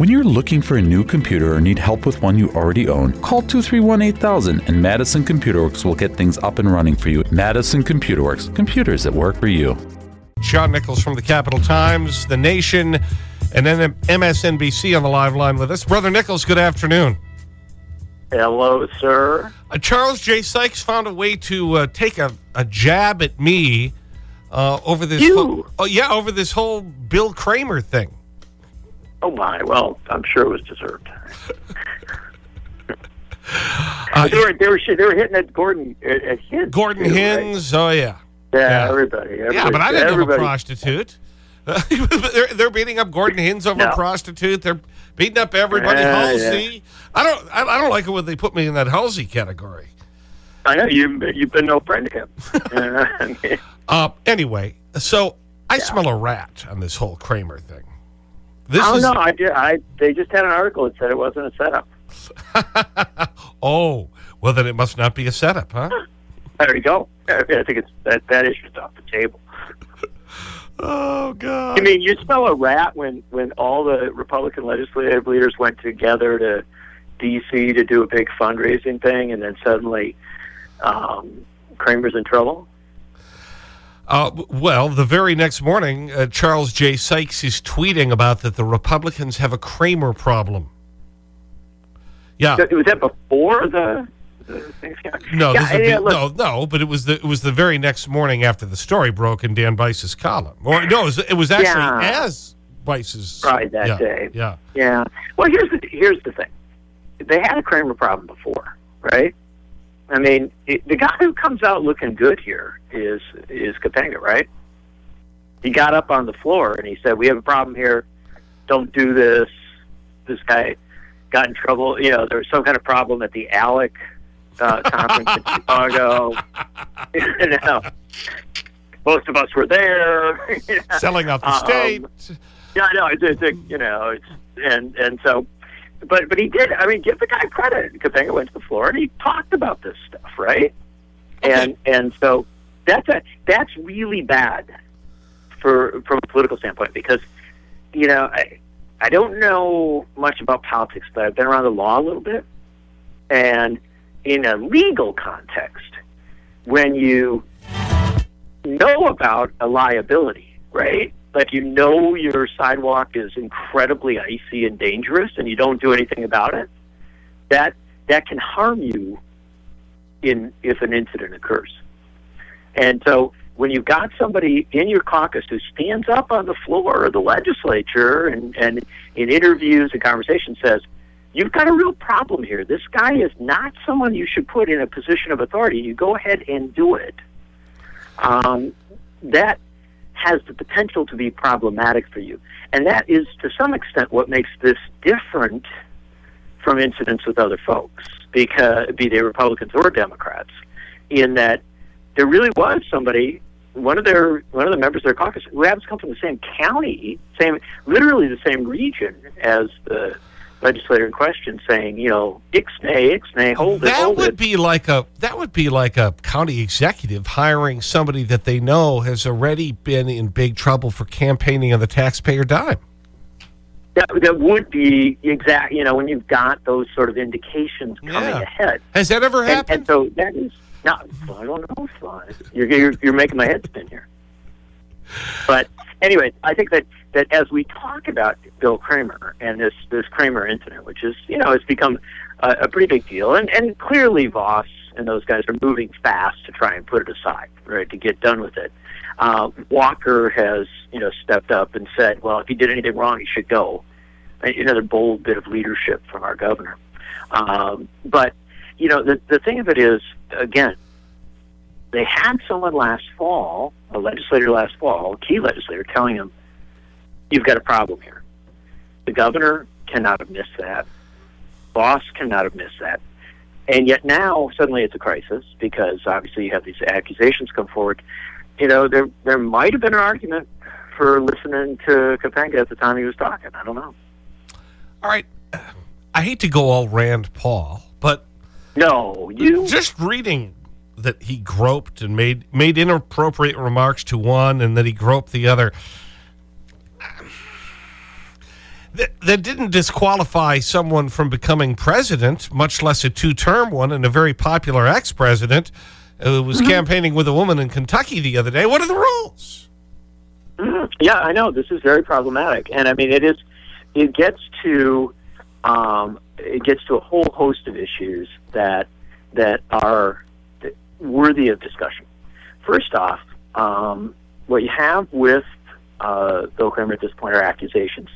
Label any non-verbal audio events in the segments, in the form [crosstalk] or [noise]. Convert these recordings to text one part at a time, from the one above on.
When you're looking for a new computer or need help with one you already own, call 231 8000 and Madison Computer Works will get things up and running for you. Madison Computer Works, computers that work for you. John Nichols from the Capital Times, The Nation, and then MSNBC on the live line with us. Brother Nichols, good afternoon. Hello, sir. Uh, Charles J. Sykes found a way to uh, take a, a jab at me uh, over this. You? Whole, oh, yeah, over this whole Bill Kramer thing. Oh, my. Well, I'm sure it was deserved. [laughs] Uh, they, were, they, were, they were hitting at Gordon, at, at Hintz. Gordon too, right? Hintz, oh, yeah. Yeah, Yeah. everybody, everybody. Yeah, but I didn't have a prostitute. [laughs] they're, they're beating up Gordon Hintz over a No. prostitute. They're beating up everybody. Yeah, Halsey. I don't. I, I don't like it when they put me in that Halsey category. I know, you, you've been no friend to him. Uh, I mean, Uh, anyway, so I smell a rat on this whole Kramer thing. This I don't is know. I, did- I, they just had an article that said it wasn't a setup. [laughs] oh well, then it must not be a setup, huh? [laughs] There you go. I think it's that, that issue's off the table. [laughs] Oh God. I mean, you smell a rat when when all the Republican legislative leaders went together to D.C. to do a big fundraising thing, and then suddenly um, Kramer's in trouble. Uh, well, the very next morning, uh, Charles J. Sykes is tweeting about that the Republicans have a Kramer problem. Yeah. Was that before the? No, yeah, be, no, no, but it was the it was the very next morning after the story broke in Dan Bice's column. Or no, it was, it was actually Yeah. as Bice's Right, that yeah, day. Yeah, Yeah. Well, here's the here's the thing. They had a Kramer problem before, right? I mean, it, the guy who comes out looking good here is is Kapenga, right? He got up on the floor and he said, "We have a problem here. Don't do this." This guy got in trouble. You know, there was some kind of problem at the ALEC uh, [laughs] conference in Chicago. [laughs] [laughs] you know, most of us were there. selling out the Um, state. Yeah, I know. It's, it's you know, it's and and so, but but he did. I mean, give the guy credit. Kapenga went to the floor and he talked about this stuff, right? And and so that's a that's really bad for from a political standpoint because you know I I don't know much about politics, but I've been around the law a little bit, and in a legal context, when you know about a liability, right? Like you know your sidewalk is incredibly icy and dangerous and you don't do anything about it, that that can harm you in if an incident occurs. And so when you've got somebody in your caucus who stands up on the floor of the legislature and, and in interviews and conversations says, You've got a real problem here. This guy is not someone you should put in a position of authority. You go ahead and do it um, that has the potential to be problematic for you. And that is, to some extent, what makes this different from incidents with other folks, because be they Republicans or Democrats, in that there really was somebody, one of their one of the members of their caucus, who happens to come from the same county, same literally the same region as the legislator in question, saying, you know, ixnay, ixnay, hold it, that hold would it. be like a that would be like a county executive hiring somebody that they know has already been in big trouble for campaigning on the taxpayer dime. That, that would be exact. You know, when you've got those sort of indications coming Yeah. ahead, Has that ever happened? and so that is not. I don't know. You're, you're you're making my head spin here. But anyway, I think that that as we talk about Bill Kramer and this this Kramer incident, which is you know it's become a, a pretty big deal, and and clearly Vos and those guys are moving fast to try and put it aside, right, to get done with it. Uh, Walker has you know stepped up and said, well, if he did anything wrong, he should go. Another bold bit of leadership from our governor. Um, but you know the the thing of it is again they had someone last fall, a legislator last fall, a key legislator, telling him, "You've got a problem here." The governor cannot have missed that. Vos cannot have missed that. And yet now suddenly it's a crisis because obviously you have these accusations come forward. You know, there there might have been an argument for listening to Kapenga at the time he was talking. I don't know. All right. I hate to go all Rand Paul, but No, you just reading that he groped and made, made inappropriate remarks to one and that he groped the other. That, that didn't disqualify someone from becoming president, much less a two-term one and a very popular ex-president who was -hmm. campaigning with a woman in Kentucky the other day. What are the rules? -hmm. Yeah, I know. This is very problematic. And I mean, it is, it gets to, um, it gets to a whole host of issues that, that are worthy of discussion. First off, um, what you have with uh, Bill Kramer at this point are accusations.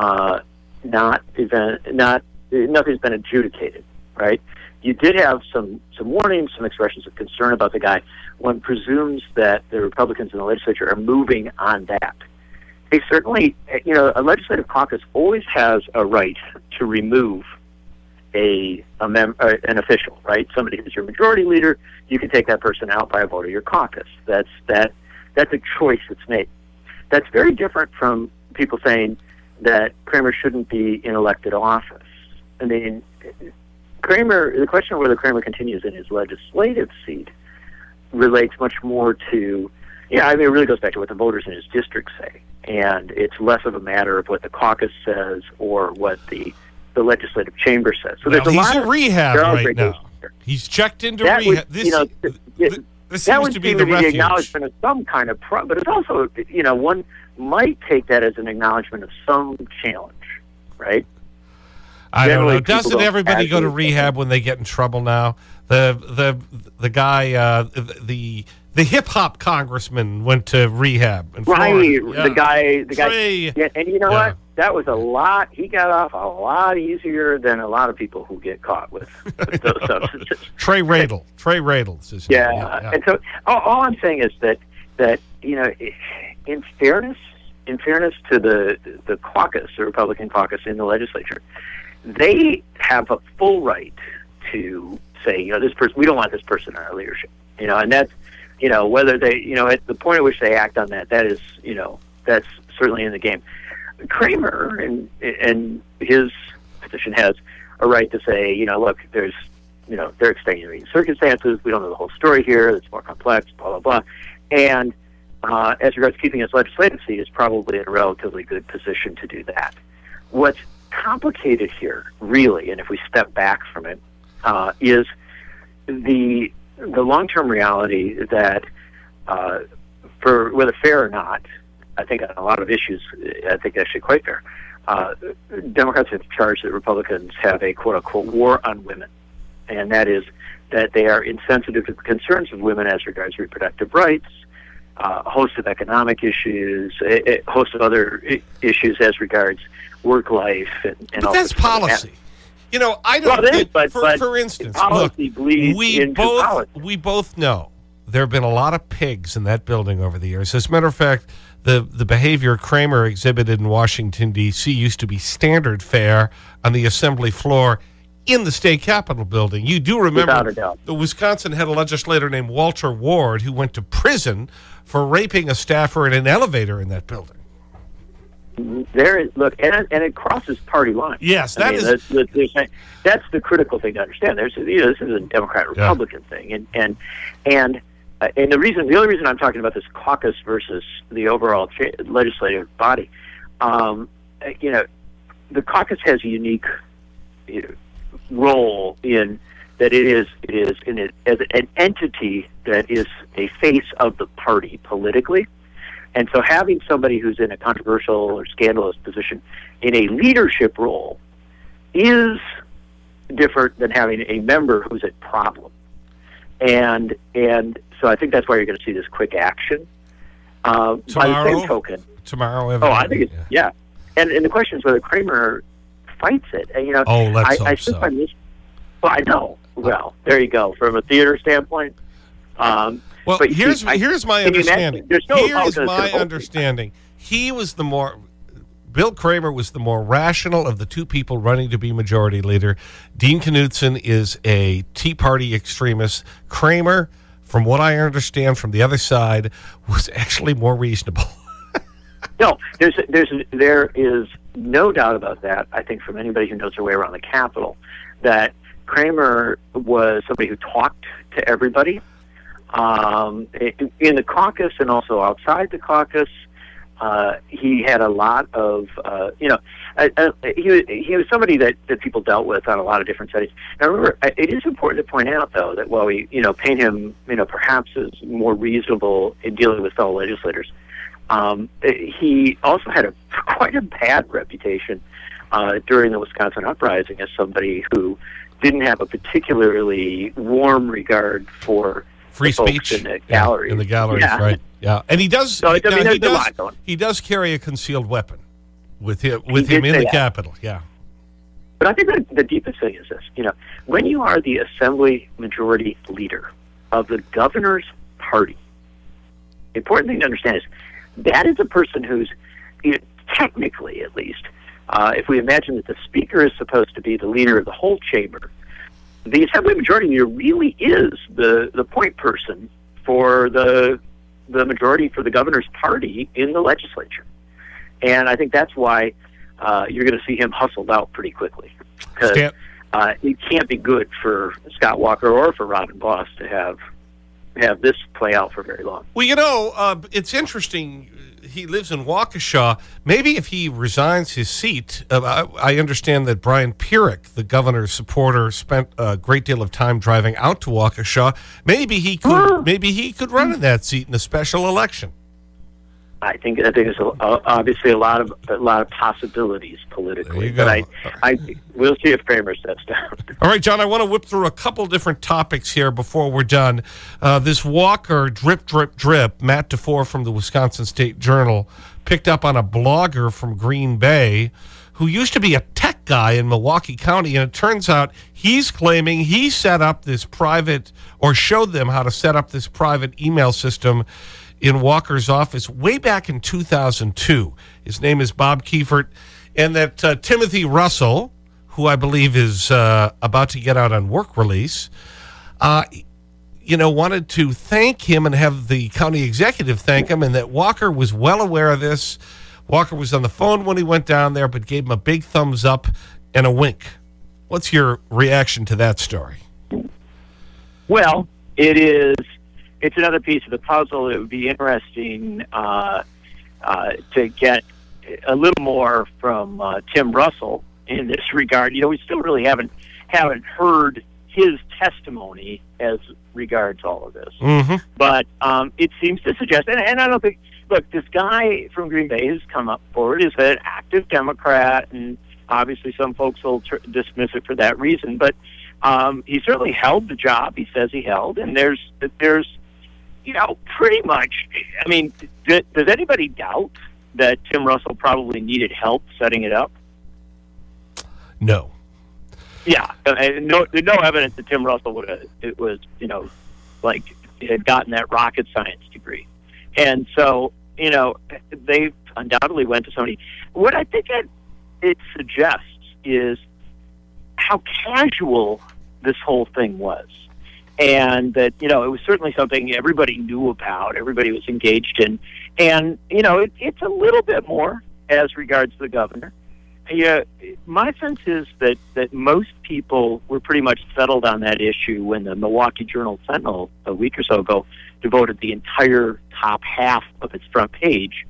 Uh, not event, not nothing's been adjudicated, right? You did have some some warnings, some expressions of concern about the guy. One presumes that the Republicans in the legislature are moving on that. They certainly, you know, a legislative caucus always has a right to remove a, a mem- uh, an official, right? Somebody who's your majority leader, you can take that person out by a vote of your caucus. That's that that's a choice that's made. That's very different from people saying that Kramer shouldn't be in elected office. I mean, Kramer. The question of whether Kramer continues in his legislative seat relates much more to, yeah, I mean, it really goes back to what the voters in his district say, and it's less of a matter of what the caucus says or what the the legislative chamber says. So well, there's a he's lot in of rehab right now. He's checked into that rehab. Would, this, you know, th- th- this that seems would to be the the acknowledgement of some kind of pro, but it's also, you know, one might take that as an acknowledgement of some challenge, right? I don't know. Doesn't don't everybody go to rehab when they get in trouble now? The the the guy uh, the the hip hop congressman went to rehab in Right, Yeah. the guy, the guy, yeah, and you know Yeah. what? That was a lot. He got off a lot easier than a lot of people who get caught with, [laughs] with those [laughs] substances. Trey Radel. Trey Radel. Yeah, yeah. and so all, all I'm saying is that that you know, in fairness, in fairness to the the caucus, the Republican caucus in the legislature, they have a full right to say, you know, this person, we don't want this person in our leadership, you know, and that's, you know, whether they, you know, at the point at which they act on that, that is, you know, that's certainly in the game. Kramer and and his position has a right to say, you know, look, there's, you know, there are extenuating circumstances. We don't know the whole story here. It's more complex. Blah blah blah. And uh, as regards keeping his legislative seat, is probably in a relatively good position to do that. What's complicated here, really, and if we step back from it, uh, is the the long term reality that uh, for whether fair or not, I think on a lot of issues, I think actually quite fair. Uh, Democrats have charged that Republicans have a quote unquote war on women, and that is that they are insensitive to the concerns of women as regards reproductive rights, uh, a host of economic issues, a, a host of other I- issues as regards work life, and, and But that's sorts of other policy. You know, I don't Well, is, think, but- for, but for instance, look, we both, we both know there have been a lot of pigs in that building over the years. As a matter of fact, the, the behavior Kramer exhibited in Washington, D.C. used to be standard fare on the assembly floor in the state capitol building. You do remember Without a doubt. the Wisconsin had a legislator named Walter Ward who went to prison for raping a staffer in an elevator in that building. There is look, and it, and it crosses party lines. Yes, I mean, is- that's, that's, that's the critical thing to understand. There's you know, this is a Democrat Republican thing, and and and uh, and the reason the only reason I'm talking about this caucus versus the overall legislative body, um, uh, you know, the caucus has a unique you know, role in that it is it is in it as an entity that is a face of the party politically. And so having somebody who's in a controversial or scandalous position in a leadership role is different than having a member who's a problem. And and so I think that's why you're going to see this quick action. Uh, by the Tomorrow? same token, Tomorrow, oh, I think it's yeah. And and the question is whether Kramer fights it. And, you know, Oh, let's I, hope I think so. this. Well, I know. Well, there you go. From a theater standpoint, um, Well, But here's I- here's my can you imagine- understanding. there's no Here is my gonna vote for understanding. He was the more Bill Kramer was the more rational of the two people running to be majority leader. Dean Knudson is a Tea Party extremist. Kramer, from what I understand from the other side, was actually more reasonable. [laughs] No, there's there's there is no doubt about that. I think from anybody who knows their way around the Capitol, that Kramer was somebody who talked to everybody um, in the caucus and also outside the caucus. uh, he had a lot of, uh, you know, uh, uh, he, he was somebody that, that people dealt with on a lot of different settings. Now, remember, uh, it is important to point out, though, that while we, you know, paint him, you know, perhaps as more reasonable in dealing with fellow legislators, um, he also had a [laughs] quite a bad reputation uh, during the Wisconsin uprising as somebody who didn't have a particularly warm regard for free speech in the galleries. Yeah, in the galleries, yeah. right? Yeah, and he does. So, I mean, he, does he does carry a concealed weapon with him with him in the that. Capitol. Yeah. But I think the deepest thing is this: you know, when you are the Assembly Majority Leader of the governor's party, the important thing to understand is that is a person who's, you know, technically at least, uh, if we imagine that the Speaker is supposed to be the leader of the whole chamber, the Assembly Majority Leader really is the the point person for the the majority for the governor's party in the legislature. And I think that's why uh, you're going to see him hustled out pretty quickly. Because uh, it can't be good for Scott Walker or for Robin Vos to have have this play out for very long. Well, you know, uh, it's interesting. He lives in Waukesha. Maybe if he resigns his seat, uh, I, I, understand that Brian Pierick, the governor's supporter, spent a great deal of time driving out to Waukesha. Maybe he could, maybe he could run in that seat in a special election. I think I think there's a, obviously a lot of a lot of possibilities politically. But I, I we'll see if Kramer steps down. [laughs] All right, John. I want to whip through a couple different topics here before we're done. Uh, this Walker drip drip drip. Matt DeFour from the Wisconsin State Journal picked up on a blogger from Green Bay who used to be a tech guy in Milwaukee County, and it turns out he's claiming he set up this private or showed them how to set up this private email system in Walker's office way back in 2002. His name is Bob Kiefert. And that uh, Timothy Russell, who I believe is uh, about to get out on work release, uh, you know, wanted to thank him and have the county executive thank him, and that Walker was well aware of this. Walker was on the phone when he went down there, but gave him a big thumbs up and a wink. What's your reaction to that story? Well, it is it's another piece of the puzzle. It would be interesting uh, uh, to get a little more from uh, Tim Russell in this regard. You know, we still really haven't haven't heard his testimony as regards all of this. Mm -hmm. But um, it seems to suggest, and, and I don't think, look, this guy from Green Bay has come up forward as an active Democrat, and obviously some folks will dismiss it for that reason. But um, he certainly held the job he says he held, and there's there's you know, pretty much. I mean, does anybody doubt that Tim Russell probably needed help setting it up? No. Yeah, uh, no, no evidence that Tim Russell would have. It was, you know, like had gotten that rocket science degree, and so you know they undoubtedly went to somebody. What I think it it suggests is how casual this whole thing was and that you know it was certainly something everybody knew about, everybody was engaged in, and you know it, it's a little bit more as regards the governor. Yeah, my sense is that that most people were pretty much settled on that issue when the Milwaukee Journal Sentinel a week or so ago devoted the entire top half of its front page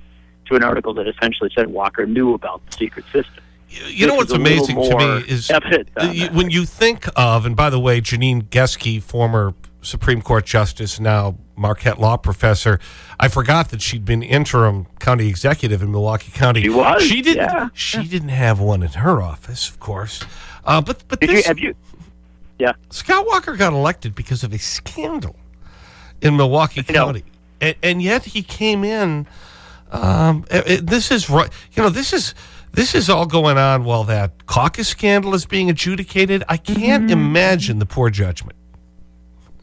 to an article that essentially said Walker knew about the secret system. You know what's amazing to me is when you think of, and by the way, Janine Geske, former Supreme Court Justice, now Marquette Law Professor, I forgot that she'd been interim county executive in Milwaukee County. She was. She didn't. Yeah. She didn't have one in her office, of course. Uh, but but this, you, have you? Yeah. Scott Walker got elected because of a scandal in Milwaukee County, and, and, yet he came in. Um, it, it, this is right. You know, this is this is all going on while that caucus scandal is being adjudicated. I can't -hmm. imagine the poor judgment.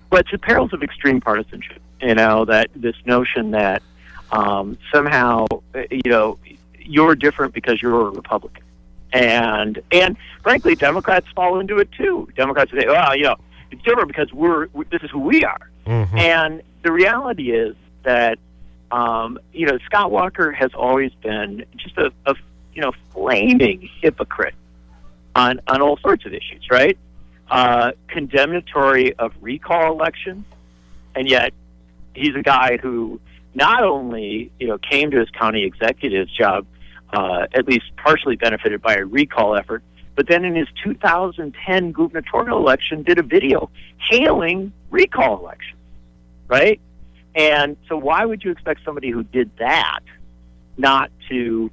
But it's the perils of extreme partisanship, you know, that this notion that um, somehow, you know, you're different because you're a Republican. And, and frankly, Democrats fall into it too. Democrats say, well, you know, it's different because we're, this is who we are. -hmm. And the reality is that um, you know, Scott Walker has always been just a, a you know, flaming hypocrite on, on all sorts of issues, right? Uh, condemnatory of recall elections, and yet he's a guy who not only you know came to his county executive's job uh, at least partially benefited by a recall effort, but then in his 2010 gubernatorial election did a video hailing recall elections, right? And so why would you expect somebody who did that not to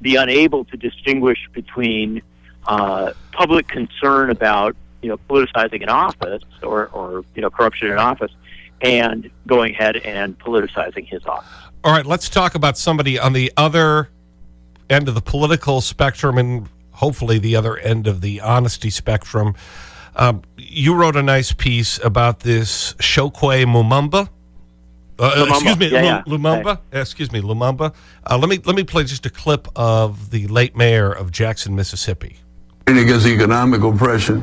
be unable to distinguish between uh, public concern about you know politicizing an office or, or you know corruption in office and going ahead and politicizing his office. All right, let's talk about somebody on the other end of the political spectrum and hopefully the other end of the honesty spectrum. Um, you wrote a nice piece about this Chokwe Lumumba. Uh, excuse me, yeah, yeah. Lumumba. Excuse me, Lumumba. Uh, let me let me play just a clip of the late mayor of Jackson, Mississippi. Fighting against economic oppression,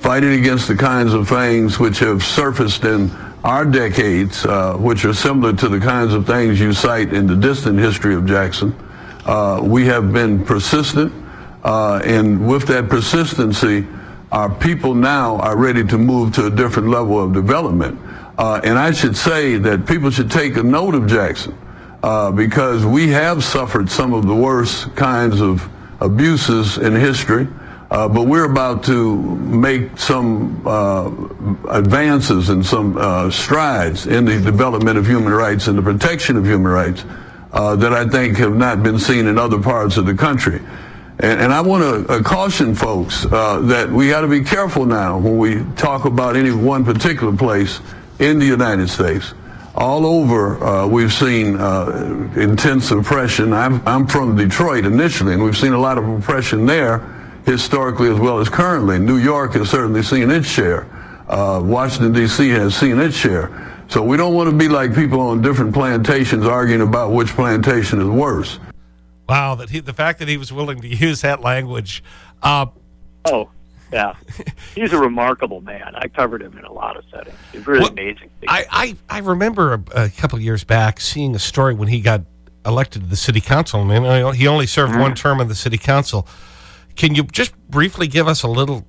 fighting against the kinds of things which have surfaced in our decades, uh, which are similar to the kinds of things you cite in the distant history of Jackson. Uh, we have been persistent, uh, and with that persistency, our people now are ready to move to a different level of development. Uh, and I should say that people should take a note of Jackson uh, because we have suffered some of the worst kinds of abuses in history. Uh, but we're about to make some uh, advances and some uh, strides in the development of human rights and the protection of human rights uh, that I think have not been seen in other parts of the country. And, and I want to uh, caution folks uh, that we got to be careful now when we talk about any one particular place in the United States. All over, uh, we've seen uh, intense oppression. I'm, I'm from Detroit initially, and we've seen a lot of oppression there historically as well as currently. New York has certainly seen its share. Uh, Washington, D.C. has seen its share. So we don't want to be like people on different plantations arguing about which plantation is worse. Wow, that he, the fact that he was willing to use that language. Uh, oh, yeah. [laughs] He's a remarkable man. I covered him in a lot of settings. He's really well, amazing. I, I, I remember a, a couple years back seeing a story when he got elected to the city council. I mean, he only served mm -hmm. one term in the city council. Can you just briefly give us a little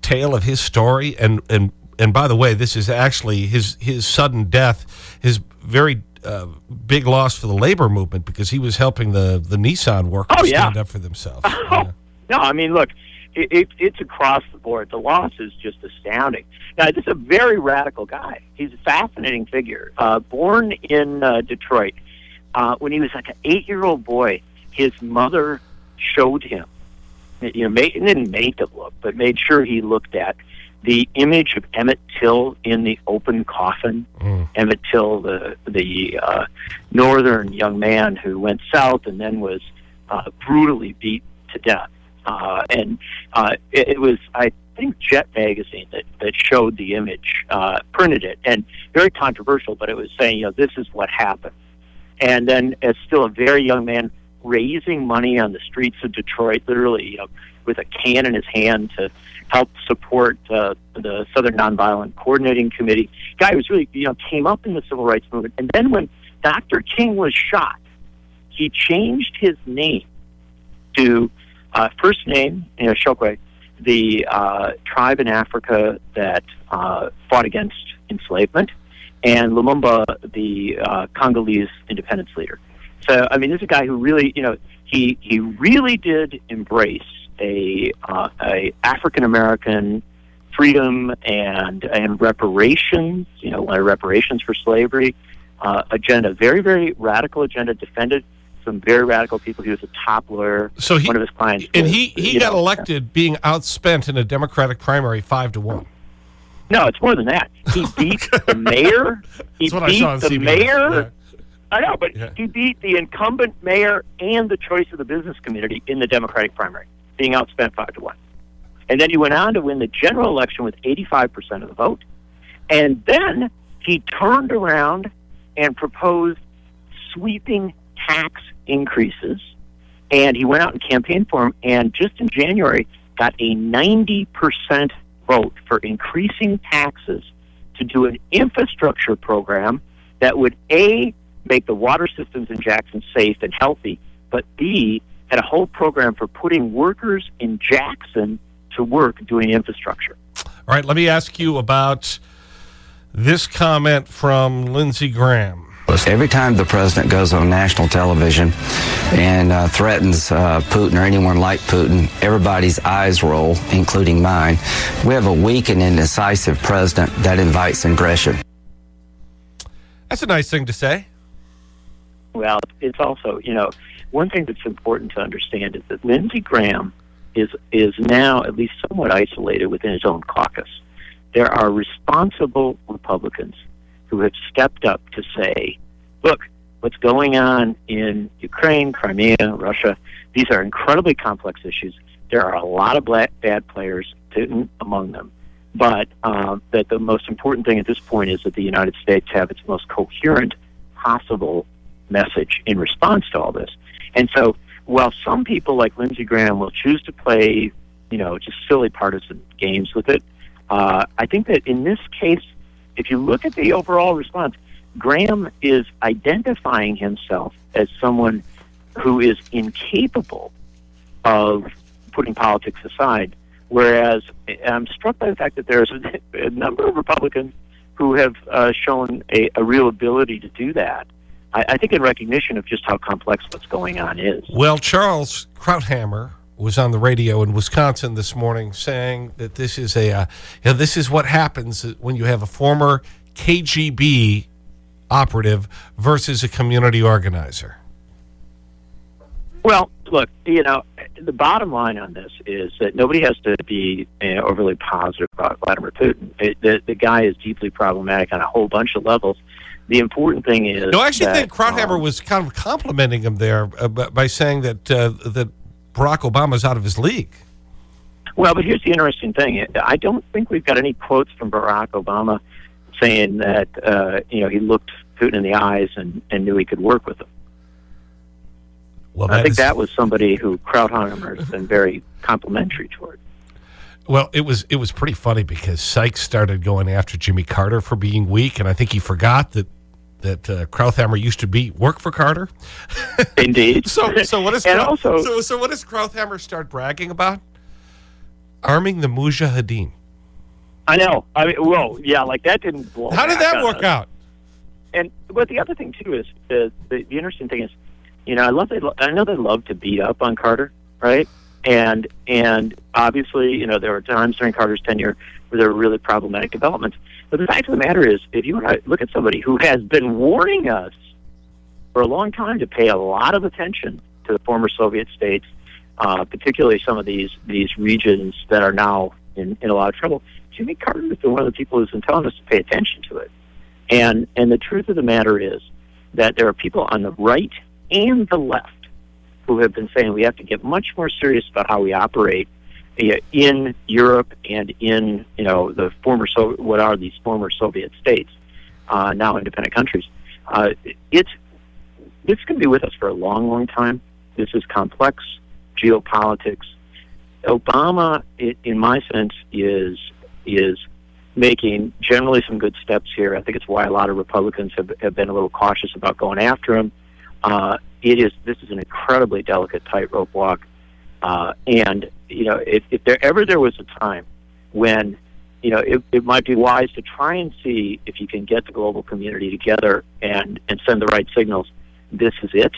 tale of his story and, and and by the way, this is actually his, his sudden death, his very uh, big loss for the labor movement because he was helping the, the Nissan workers oh, yeah. stand up for themselves. Oh, [laughs] yeah. No, I mean, look, it, it, it's across the board. The loss is just astounding. Now, this is a very radical guy. He's a fascinating figure. Uh, born in uh, Detroit, uh, when he was like an eight-year-old boy, his mother showed him, you know, made, didn't make him look, but made sure he looked at the image of Emmett Till in the open coffin. Mm. Emmett Till, the the uh, northern young man who went south and then was uh, brutally beat to death. Uh, and uh, it, it was, I think, Jet magazine that that showed the image, uh, printed it, and very controversial. But it was saying, you know, this is what happened. And then, as still a very young man, raising money on the streets of Detroit, literally, you know, with a can in his hand to help support uh, the Southern Nonviolent Coordinating Committee. Guy was really, you know, came up in the civil rights movement. And then when Dr. King was shot, he changed his name to uh, first name, you know, Chokwe, the uh, tribe in Africa that uh, fought against enslavement, and Lumumba, the uh, Congolese independence leader. So, I mean, this is a guy who really, you know, he, he really did embrace a, uh, a African American freedom and and reparations, you know, reparations for slavery uh, agenda, very very radical agenda, defended some very radical people. He was a top lawyer. So he, one of his clients, and was, he he got know, elected being outspent in a Democratic primary five to one. No, it's more than that. He [laughs] beat the mayor. He beat the CBS. mayor. Yeah. I know, but yeah. he beat the incumbent mayor and the choice of the business community in the Democratic primary being outspent five to one. And then he went on to win the general election with 85% of the vote. And then he turned around and proposed sweeping tax increases. And he went out and campaigned for him. And just in January, got a 90% vote for increasing taxes to do an infrastructure program that would A, make the water systems in Jackson safe and healthy, but B, had a whole program for putting workers in Jackson to work doing infrastructure. All right, let me ask you about this comment from Lindsey Graham. Every time the president goes on national television and uh, threatens uh, Putin or anyone like Putin, everybody's eyes roll, including mine. We have a weak and indecisive president that invites aggression. That's a nice thing to say. Well, it's also, you know, one thing that's important to understand is that Lindsey Graham is is now at least somewhat isolated within his own caucus. There are responsible Republicans who have stepped up to say, look, what's going on in Ukraine, Crimea, Russia, these are incredibly complex issues. There are a lot of black, bad players, among them. But um, that the most important thing at this point is that the United States have its most coherent possible message in response to all this. And so, while some people like Lindsey Graham will choose to play, you know, just silly partisan games with it, uh, I think that in this case, if you look at the overall response, Graham is identifying himself as someone who is incapable of putting politics aside. Whereas I'm struck by the fact that there's a, number of Republicans who have uh, shown a, a, real ability to do that. I, I, think in recognition of just how complex what's going on is. Well, Charles Krauthammer was on the radio in Wisconsin this morning saying that this is a, uh, you know, this is what happens when you have a former KGB operative versus a community organizer. Well, look, you know, the bottom line on this is that nobody has to be you know, overly positive about Vladimir Putin. It, the, the guy is deeply problematic on a whole bunch of levels. The important thing is. No, I actually that, think Krauthammer um, was kind of complimenting him there uh, by saying that, uh, that Barack Obama's out of his league. Well, but here's the interesting thing. I don't think we've got any quotes from Barack Obama saying that, uh, you know, he looked Putin in the eyes and, and knew he could work with him. Well, I think is... that was somebody who Krauthammer has been very complimentary toward. Well, it was it was pretty funny because Sykes started going after Jimmy Carter for being weak, and I think he forgot that that uh, Krauthammer used to be work for Carter. Indeed. [laughs] so, so what is and also, so, so what does Krauthammer start bragging about? Arming the Mujahideen. I know. I mean, well, yeah, like that didn't blow. How did that work us. out? And but the other thing too is the, the the interesting thing is, you know, I love they I know they love to beat up on Carter, right? And and obviously, you know, there were times during Carter's tenure where there were really problematic developments. But the fact of the matter is, if you want to look at somebody who has been warning us for a long time to pay a lot of attention to the former Soviet states, uh, particularly some of these these regions that are now in, in a lot of trouble, Jimmy Carter has been one of the people who's been telling us to pay attention to it. And and the truth of the matter is that there are people on the right and the left who have been saying we have to get much more serious about how we operate in Europe and in you know the former so what are these former Soviet states, uh, now independent countries. Uh, it's this can be with us for a long, long time. This is complex geopolitics. Obama, in my sense, is is making generally some good steps here. I think it's why a lot of Republicans have, have been a little cautious about going after him. Uh, it is this is an incredibly delicate tightrope walk, uh, and you know if, if there ever there was a time when you know it, it might be wise to try and see if you can get the global community together and and send the right signals. This is it,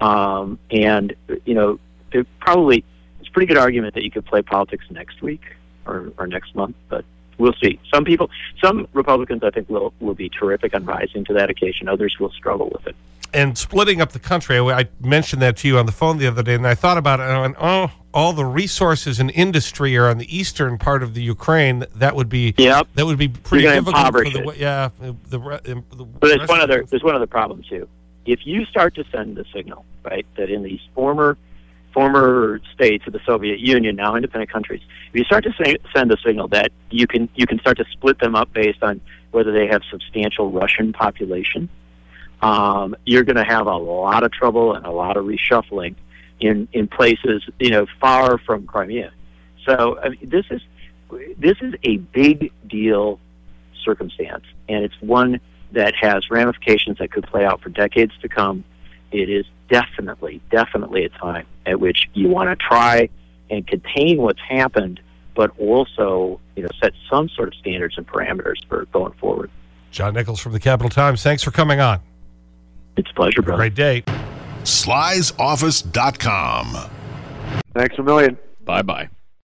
um, and you know it probably it's a pretty good argument that you could play politics next week or, or next month, but we'll see. Some people, some Republicans, I think, will will be terrific on rising to that occasion. Others will struggle with it. And splitting up the country, I mentioned that to you on the phone the other day, and I thought about it, and I went, oh, all the resources and industry are on the eastern part of the Ukraine. That would be yep. that would be pretty difficult for the yeah the, the, the But there's one other there's one other problem too. If you start to send the signal right that in these former former states of the Soviet Union, now independent countries, if you start to say, send a signal that you can you can start to split them up based on whether they have substantial Russian population, um, you're going to have a lot of trouble and a lot of reshuffling in in places you know far from Crimea. So I mean, this is this is a big deal circumstance, and it's one that has ramifications that could play out for decades to come. It is definitely, definitely a time at which you want to try and contain what's happened, but also, you know, set some sort of standards and parameters for going forward. John Nichols from the Capital Times, thanks for coming on. It's a pleasure, brother. Great day. slysoffice.com. Thanks a million. Bye bye.